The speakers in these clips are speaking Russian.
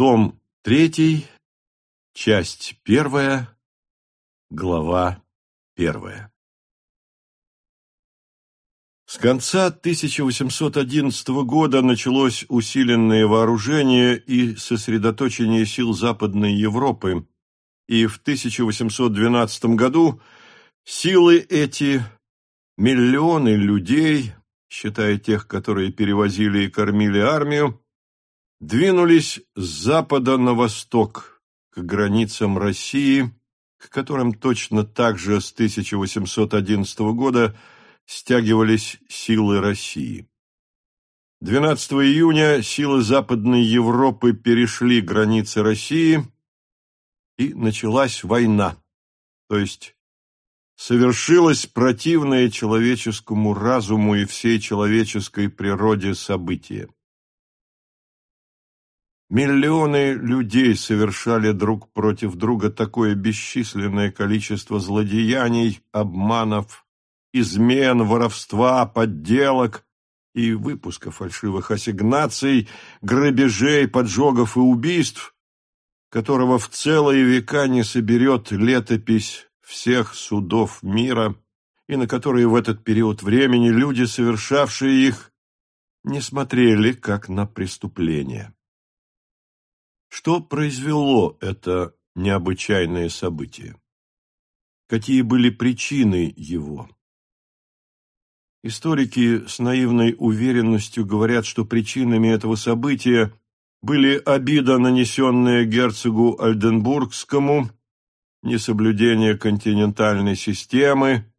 Том третий, часть первая, глава первая. С конца 1811 года началось усиленное вооружение и сосредоточение сил Западной Европы, и в 1812 году силы эти, миллионы людей, считая тех, которые перевозили и кормили армию, двинулись с запада на восток, к границам России, к которым точно так же с 1811 года стягивались силы России. 12 июня силы Западной Европы перешли границы России, и началась война, то есть совершилось противное человеческому разуму и всей человеческой природе событие. Миллионы людей совершали друг против друга такое бесчисленное количество злодеяний, обманов, измен, воровства, подделок и выпуска фальшивых ассигнаций, грабежей, поджогов и убийств, которого в целые века не соберет летопись всех судов мира, и на которые в этот период времени люди, совершавшие их, не смотрели как на преступление. Что произвело это необычайное событие? Какие были причины его? Историки с наивной уверенностью говорят, что причинами этого события были обида, нанесенная герцогу Альденбургскому, несоблюдение континентальной системы,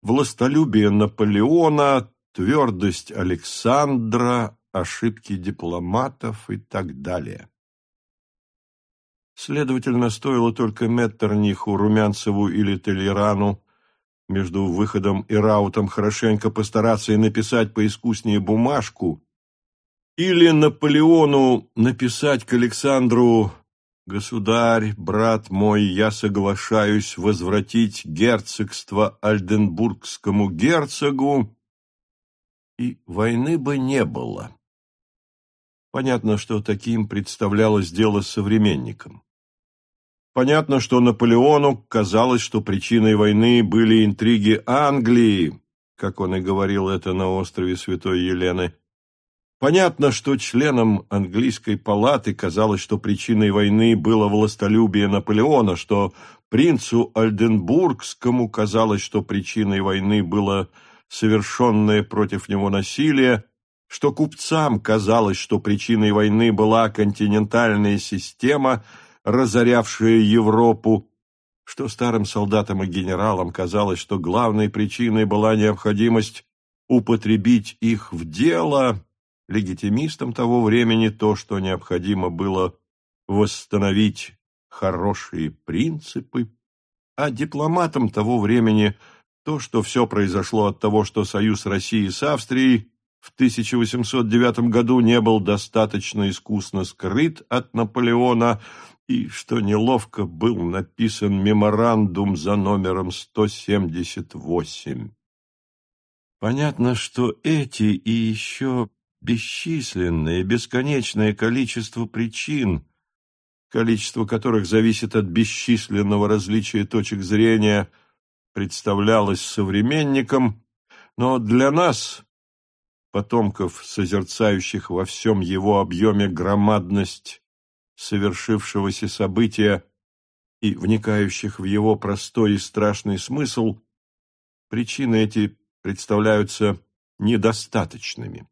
властолюбие Наполеона, твердость Александра, ошибки дипломатов и так далее. Следовательно, стоило только Меттерниху, Румянцеву или Толерану между выходом и раутом хорошенько постараться и написать поискуснее бумажку, или Наполеону написать к Александру «Государь, брат мой, я соглашаюсь возвратить герцогство Альденбургскому герцогу», и войны бы не было. Понятно, что таким представлялось дело современникам. Понятно, что Наполеону казалось, что причиной войны были интриги Англии, как он и говорил это на острове Святой Елены. Понятно, что членам английской палаты казалось, что причиной войны было властолюбие Наполеона, что принцу Альденбургскому казалось, что причиной войны было совершенное против него насилие, что купцам казалось, что причиной войны была континентальная система, разорявшая Европу, что старым солдатам и генералам казалось, что главной причиной была необходимость употребить их в дело, легитимистам того времени то, что необходимо было восстановить хорошие принципы, а дипломатам того времени то, что все произошло от того, что союз России с Австрией в 1809 году не был достаточно искусно скрыт от Наполеона и что неловко был написан меморандум за номером 178. Понятно, что эти и еще бесчисленное, бесконечное количество причин, количество которых зависит от бесчисленного различия точек зрения, представлялось современникам, но для нас, потомков, созерцающих во всем его объеме громадность совершившегося события и вникающих в его простой и страшный смысл, причины эти представляются недостаточными.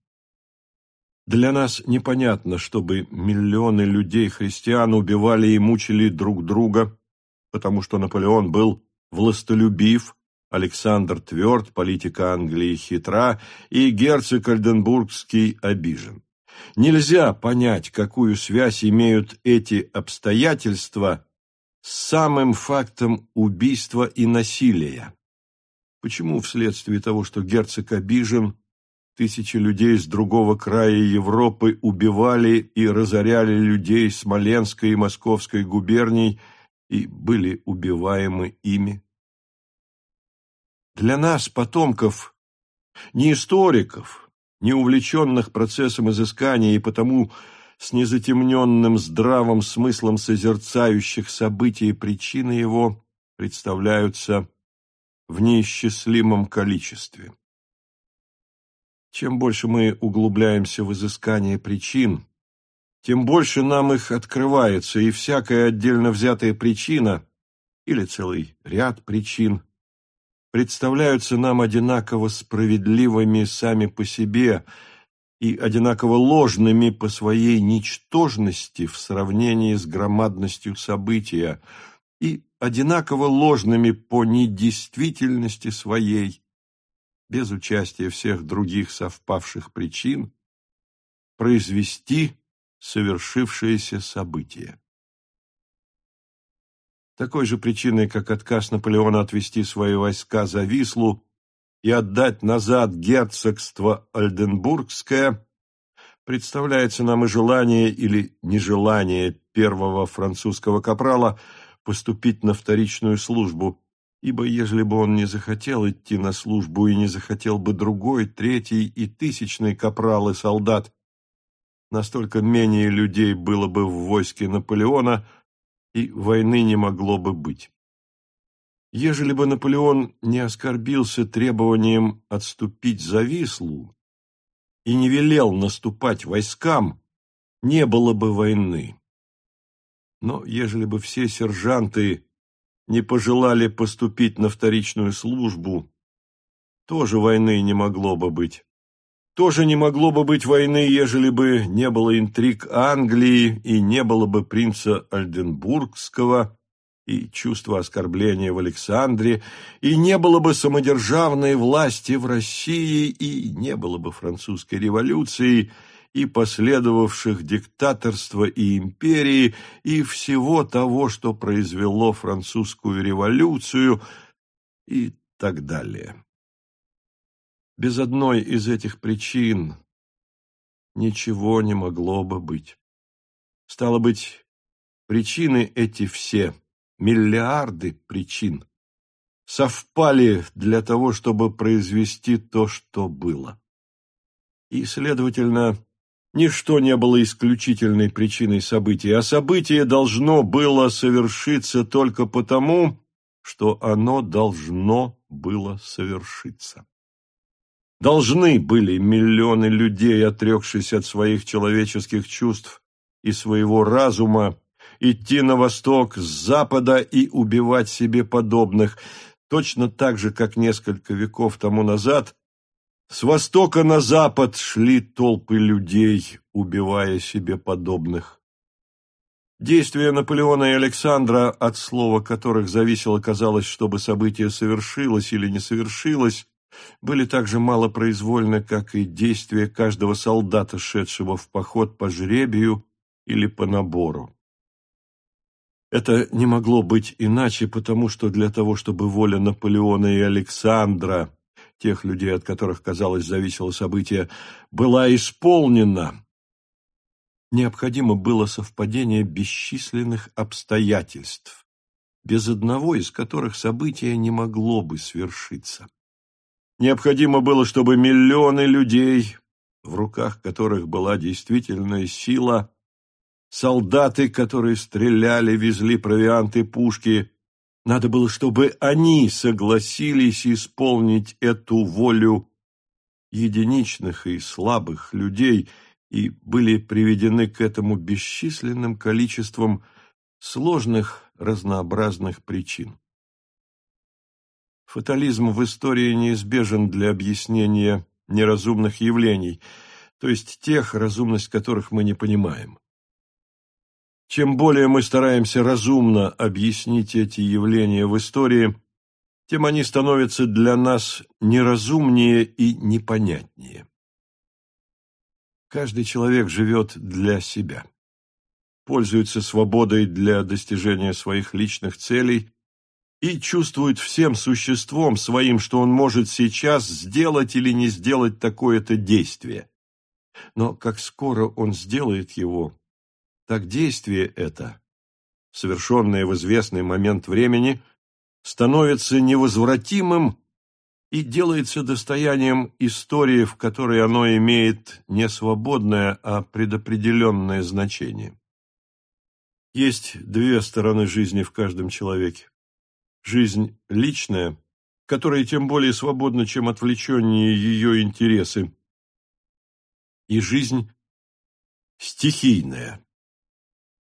Для нас непонятно, чтобы миллионы людей-христиан убивали и мучили друг друга, потому что Наполеон был властолюбив, Александр тверд, политика Англии хитра, и герцог Альденбургский обижен. Нельзя понять, какую связь имеют эти обстоятельства с самым фактом убийства и насилия. Почему вследствие того, что герцог обижен, тысячи людей с другого края Европы убивали и разоряли людей Смоленской и Московской губерний и были убиваемы ими? Для нас, потомков, не историков, не увлеченных процессом изыскания и потому с незатемненным здравым смыслом созерцающих события и причины его представляются в неисчислимом количестве. Чем больше мы углубляемся в изыскание причин, тем больше нам их открывается, и всякая отдельно взятая причина или целый ряд причин представляются нам одинаково справедливыми сами по себе и одинаково ложными по своей ничтожности в сравнении с громадностью события и одинаково ложными по недействительности своей, без участия всех других совпавших причин, произвести совершившееся событие. Такой же причиной, как отказ Наполеона отвести свои войска за Вислу и отдать назад герцогство Ольденбургское, представляется нам и желание или нежелание первого французского капрала поступить на вторичную службу, ибо ежели бы он не захотел идти на службу и не захотел бы другой, третий и тысячный капрал и солдат, настолько менее людей было бы в войске Наполеона – и войны не могло бы быть. Ежели бы Наполеон не оскорбился требованием отступить за Вислу и не велел наступать войскам, не было бы войны. Но ежели бы все сержанты не пожелали поступить на вторичную службу, тоже войны не могло бы быть. Тоже не могло бы быть войны, ежели бы не было интриг Англии и не было бы принца Альденбургского и чувства оскорбления в Александре, и не было бы самодержавной власти в России, и не было бы французской революции, и последовавших диктаторства и империи, и всего того, что произвело французскую революцию, и так далее. Без одной из этих причин ничего не могло бы быть. Стало быть, причины эти все, миллиарды причин, совпали для того, чтобы произвести то, что было. И, следовательно, ничто не было исключительной причиной события, а событие должно было совершиться только потому, что оно должно было совершиться. Должны были миллионы людей, отрекшись от своих человеческих чувств и своего разума, идти на восток с запада и убивать себе подобных, точно так же, как несколько веков тому назад с востока на запад шли толпы людей, убивая себе подобных. Действия Наполеона и Александра, от слова которых зависело, казалось, чтобы событие совершилось или не совершилось, были так же малопроизвольны, как и действия каждого солдата, шедшего в поход по жребию или по набору. Это не могло быть иначе, потому что для того, чтобы воля Наполеона и Александра, тех людей, от которых, казалось, зависело событие, была исполнена, необходимо было совпадение бесчисленных обстоятельств, без одного из которых событие не могло бы свершиться. Необходимо было, чтобы миллионы людей, в руках которых была действительная сила, солдаты, которые стреляли, везли провианты, пушки, надо было, чтобы они согласились исполнить эту волю единичных и слабых людей и были приведены к этому бесчисленным количеством сложных разнообразных причин. Фатализм в истории неизбежен для объяснения неразумных явлений, то есть тех, разумность которых мы не понимаем. Чем более мы стараемся разумно объяснить эти явления в истории, тем они становятся для нас неразумнее и непонятнее. Каждый человек живет для себя, пользуется свободой для достижения своих личных целей и чувствует всем существом своим, что он может сейчас сделать или не сделать такое-то действие. Но как скоро он сделает его, так действие это, совершенное в известный момент времени, становится невозвратимым и делается достоянием истории, в которой оно имеет не свободное, а предопределенное значение. Есть две стороны жизни в каждом человеке. Жизнь личная, которая тем более свободна, чем отвлеченнее ее интересы, и жизнь стихийная,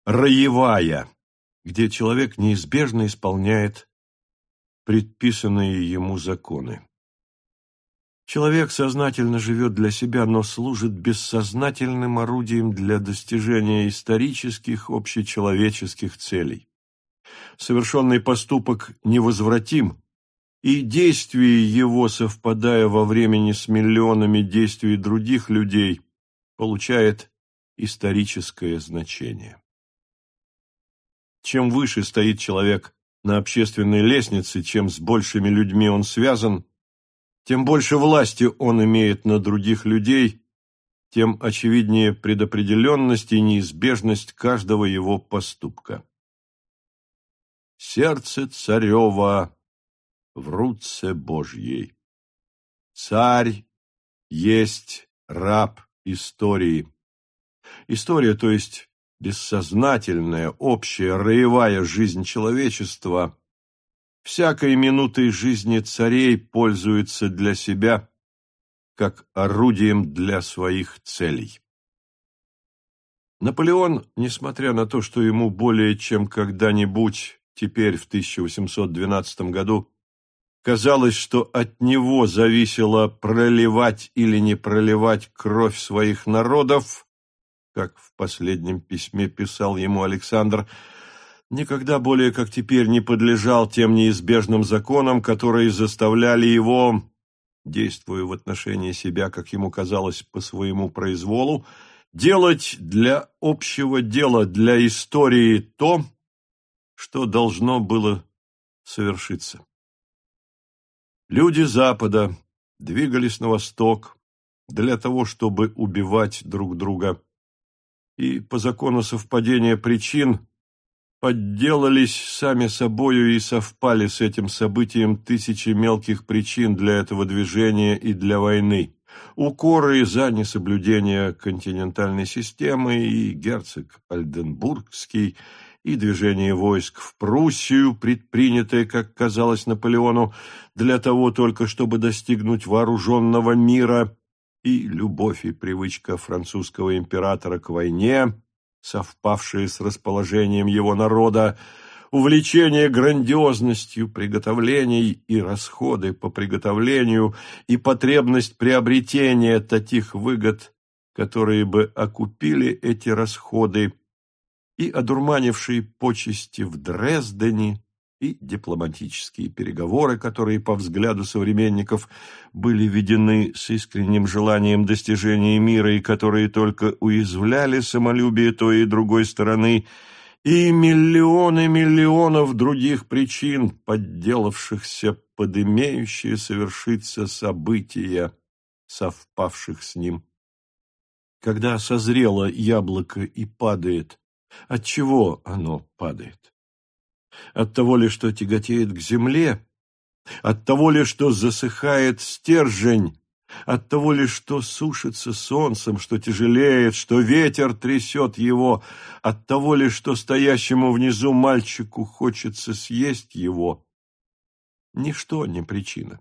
роевая, где человек неизбежно исполняет предписанные ему законы. Человек сознательно живет для себя, но служит бессознательным орудием для достижения исторических, общечеловеческих целей. Совершенный поступок невозвратим, и действие его, совпадая во времени с миллионами действий других людей, получает историческое значение. Чем выше стоит человек на общественной лестнице, чем с большими людьми он связан, тем больше власти он имеет на других людей, тем очевиднее предопределенность и неизбежность каждого его поступка. Сердце царева в руце Божьей. Царь есть раб истории. История, то есть бессознательная, общая, роевая жизнь человечества, всякой минутой жизни царей пользуется для себя как орудием для своих целей. Наполеон, несмотря на то, что ему более чем когда-нибудь теперь в 1812 году казалось, что от него зависело проливать или не проливать кровь своих народов, как в последнем письме писал ему Александр, никогда более, как теперь, не подлежал тем неизбежным законам, которые заставляли его, действуя в отношении себя, как ему казалось, по своему произволу, делать для общего дела, для истории то, что должно было совершиться. Люди Запада двигались на восток для того, чтобы убивать друг друга, и по закону совпадения причин подделались сами собою и совпали с этим событием тысячи мелких причин для этого движения и для войны. Укоры за несоблюдение континентальной системы и герцог Альденбургский, и движение войск в Пруссию, предпринятое, как казалось Наполеону, для того только, чтобы достигнуть вооруженного мира, и любовь и привычка французского императора к войне, совпавшие с расположением его народа, увлечение грандиозностью приготовлений и расходы по приготовлению и потребность приобретения таких выгод, которые бы окупили эти расходы, и одурманившие почести в Дрездене, и дипломатические переговоры, которые, по взгляду современников, были ведены с искренним желанием достижения мира и которые только уязвляли самолюбие той и другой стороны, и миллионы миллионов других причин, подделавшихся под имеющие совершиться события, совпавших с ним. Когда созрело яблоко и падает, от чего оно падает? От того ли, что тяготеет к земле? От того ли, что засыхает стержень? От того ли, что сушится солнцем, что тяжелеет, что ветер трясет его? От того ли, что стоящему внизу мальчику хочется съесть его? Ничто не причина.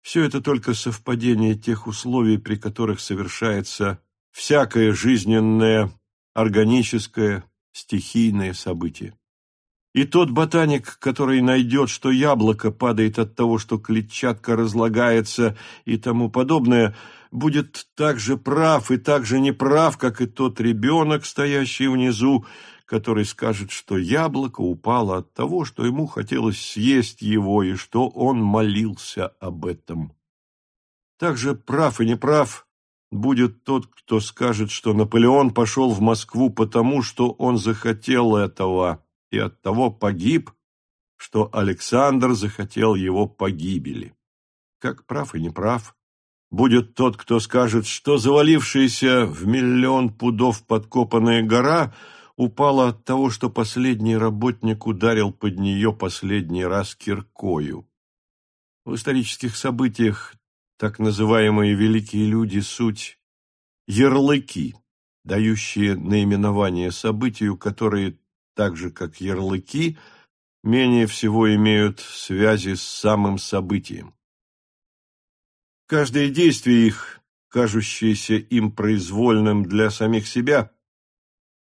Все это только совпадение тех условий, при которых совершается всякое жизненное, органическое, стихийное событие. И тот ботаник, который найдет, что яблоко падает от того, что клетчатка разлагается и тому подобное, будет так же прав и так же неправ, как и тот ребенок, стоящий внизу, который скажет, что яблоко упало от того, что ему хотелось съесть его и что он молился об этом. Так же прав и неправ будет тот, кто скажет, что Наполеон пошел в Москву потому, что он захотел этого и оттого погиб, что Александр захотел его погибели. Как прав и неправ, будет тот, кто скажет, что завалившаяся в миллион пудов подкопанная гора упала от того, что последний работник ударил под нее последний раз киркою. В исторических событиях так называемые великие люди – суть ярлыки, дающие наименование событию, которые, так же как ярлыки, менее всего имеют связи с самым событием. Каждое действие их, кажущееся им произвольным для самих себя,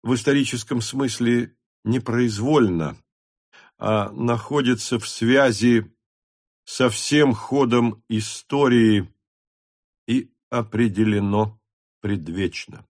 в историческом смысле непроизвольно, а находится в связи со всем ходом истории и определено предвечно.